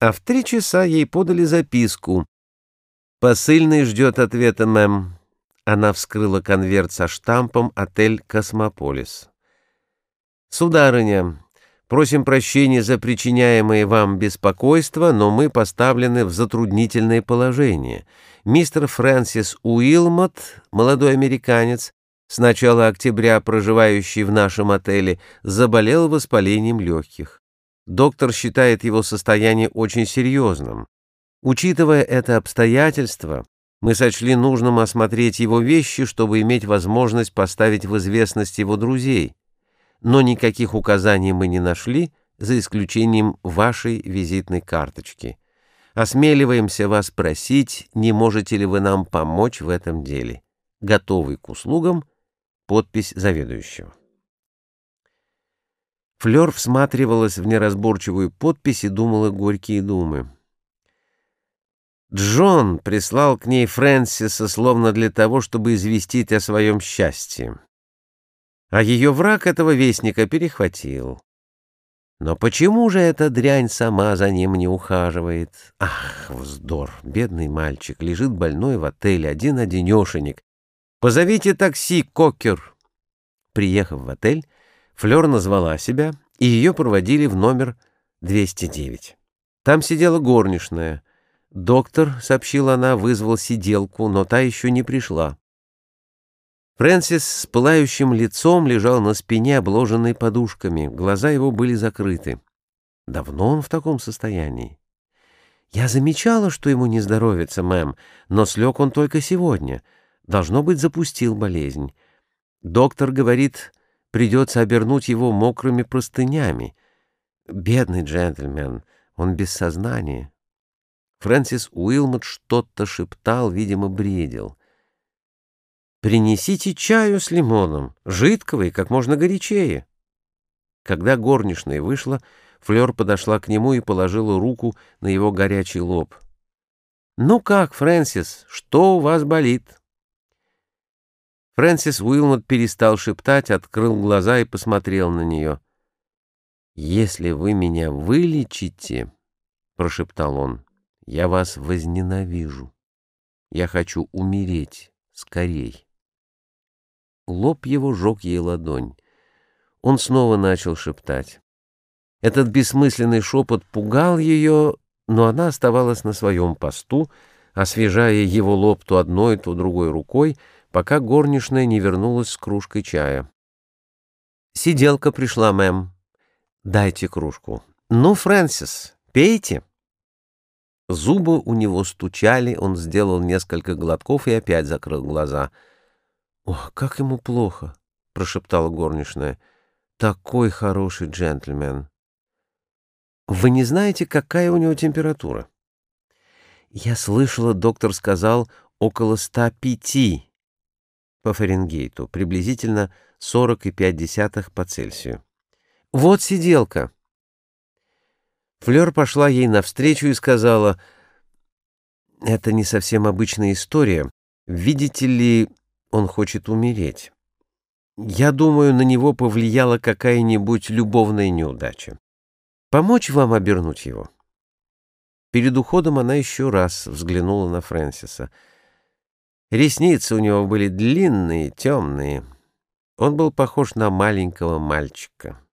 А в три часа ей подали записку. «Посыльный ждет ответа, мэм». Она вскрыла конверт со штампом «Отель Космополис». «Сударыня, просим прощения за причиняемое вам беспокойство, но мы поставлены в затруднительное положение. Мистер Фрэнсис Уилмот, молодой американец, с начала октября проживающий в нашем отеле, заболел воспалением легких. Доктор считает его состояние очень серьезным. Учитывая это обстоятельство, мы сочли нужным осмотреть его вещи, чтобы иметь возможность поставить в известность его друзей. Но никаких указаний мы не нашли, за исключением вашей визитной карточки. Осмеливаемся вас просить, не можете ли вы нам помочь в этом деле. Готовый к услугам. Подпись заведующего. Флёр всматривалась в неразборчивую подпись и думала горькие думы. Джон прислал к ней Фрэнсиса словно для того, чтобы известить о своем счастье. А ее враг этого вестника перехватил. Но почему же эта дрянь сама за ним не ухаживает? Ах, вздор! Бедный мальчик лежит больной в отеле, один-одинешенек. Позовите такси, Кокер. Приехав в отель, Флёр назвала себя, и ее проводили в номер 209. Там сидела горничная. Доктор, сообщила она, вызвал сиделку, но та еще не пришла. Фрэнсис с пылающим лицом лежал на спине, обложенной подушками. Глаза его были закрыты. Давно он в таком состоянии? Я замечала, что ему не здоровится, мэм, но слег он только сегодня. Должно быть, запустил болезнь. Доктор говорит, придется обернуть его мокрыми простынями. Бедный джентльмен, он без сознания. Фрэнсис Уилмот что-то шептал, видимо, бредил. «Принесите чаю с лимоном, жидкого и как можно горячее». Когда горничная вышла, Флёр подошла к нему и положила руку на его горячий лоб. «Ну как, Фрэнсис, что у вас болит?» Фрэнсис Уилмот перестал шептать, открыл глаза и посмотрел на нее. «Если вы меня вылечите, — прошептал он, — я вас возненавижу. Я хочу умереть скорей». Лоб его жег ей ладонь. Он снова начал шептать. Этот бессмысленный шепот пугал ее, но она оставалась на своем посту, освежая его лоб то одной, то другой рукой, пока горничная не вернулась с кружкой чая. «Сиделка пришла, мэм. Дайте кружку. Ну, Фрэнсис, пейте». Зубы у него стучали, он сделал несколько глотков и опять закрыл глаза. «Ох, как ему плохо!» — прошептала горничная. «Такой хороший джентльмен!» «Вы не знаете, какая у него температура?» «Я слышала, доктор сказал, около ста пяти по Фаренгейту, приблизительно 40,5 по Цельсию. «Вот сиделка!» Флёр пошла ей навстречу и сказала, «Это не совсем обычная история. Видите ли, он хочет умереть. Я думаю, на него повлияла какая-нибудь любовная неудача. Помочь вам обернуть его?» Перед уходом она еще раз взглянула на Фрэнсиса — Ресницы у него были длинные, темные. Он был похож на маленького мальчика.